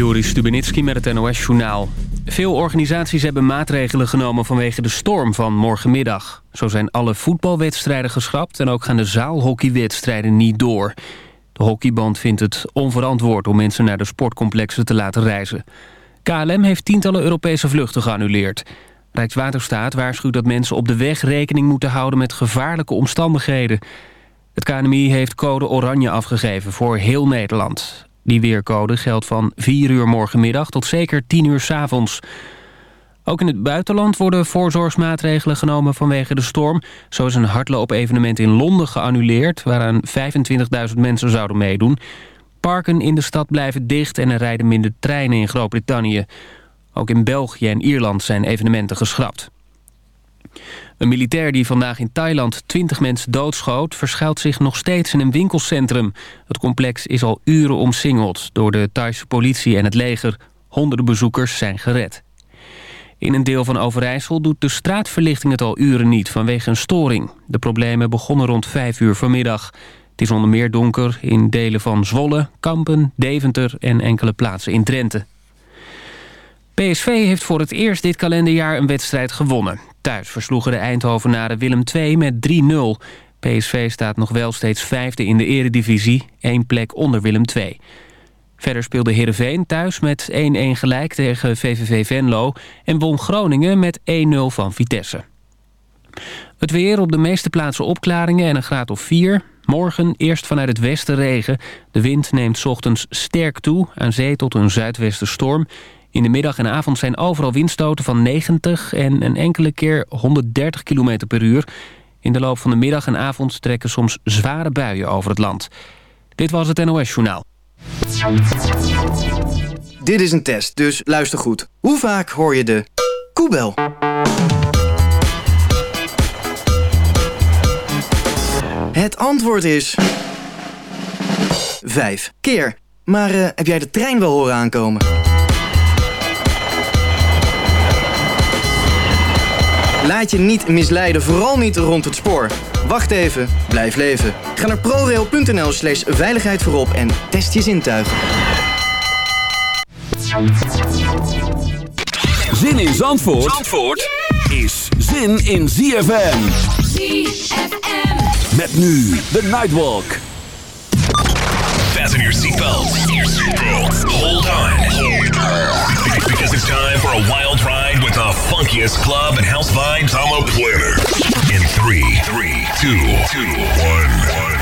Joris Stubenitski met het NOS-journaal. Veel organisaties hebben maatregelen genomen vanwege de storm van morgenmiddag. Zo zijn alle voetbalwedstrijden geschrapt... en ook gaan de zaalhockeywedstrijden niet door. De hockeyband vindt het onverantwoord om mensen naar de sportcomplexen te laten reizen. KLM heeft tientallen Europese vluchten geannuleerd. Rijkswaterstaat waarschuwt dat mensen op de weg rekening moeten houden met gevaarlijke omstandigheden. Het KNMI heeft code oranje afgegeven voor heel Nederland. Die weercode geldt van 4 uur morgenmiddag tot zeker 10 uur s avonds. Ook in het buitenland worden voorzorgsmaatregelen genomen vanwege de storm. Zo is een hardloop-evenement in Londen geannuleerd... waaraan 25.000 mensen zouden meedoen. Parken in de stad blijven dicht en er rijden minder treinen in Groot-Brittannië. Ook in België en Ierland zijn evenementen geschrapt. Een militair die vandaag in Thailand 20 mensen doodschoot... verschuilt zich nog steeds in een winkelcentrum. Het complex is al uren omsingeld door de Thaise politie en het leger. Honderden bezoekers zijn gered. In een deel van Overijssel doet de straatverlichting het al uren niet vanwege een storing. De problemen begonnen rond 5 uur vanmiddag. Het is onder meer donker in delen van Zwolle, Kampen, Deventer en enkele plaatsen in Drenthe. PSV heeft voor het eerst dit kalenderjaar een wedstrijd gewonnen. Thuis versloegen de Eindhovenaren Willem II met 3-0. PSV staat nog wel steeds vijfde in de eredivisie, één plek onder Willem II. Verder speelde Heerenveen thuis met 1-1 gelijk tegen VVV Venlo... en won Groningen met 1-0 van Vitesse. Het weer op de meeste plaatsen opklaringen en een graad of 4. Morgen eerst vanuit het westen regen. De wind neemt ochtends sterk toe, aan zee tot een zuidwestenstorm. In de middag en avond zijn overal windstoten van 90 en een enkele keer 130 km per uur. In de loop van de middag en avond trekken soms zware buien over het land. Dit was het NOS Journaal. Dit is een test, dus luister goed. Hoe vaak hoor je de koebel? Het antwoord is... Vijf keer. Maar uh, heb jij de trein wel horen aankomen? Laat je niet misleiden, vooral niet rond het spoor. Wacht even, blijf leven. Ga naar prorail.nl slash veiligheid voorop en test je zintuigen. Zin in Zandvoort, Zandvoort is zin in ZFM. ZFM. Met nu de Nightwalk. Fasten your seatbelts. Hold on. Because it's time for a wild ride with the funkiest club and house vibes on the planet. In three, three, two, two, one, one.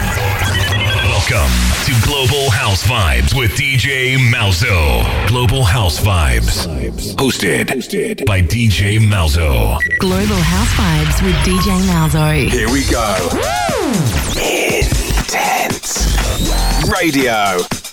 Welcome to Global House Vibes with DJ Malzo. Global House Vibes. Hosted, Hosted by DJ Malzo. Global House Vibes with DJ Malzo. Here we go. Intense Radio.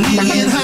me and how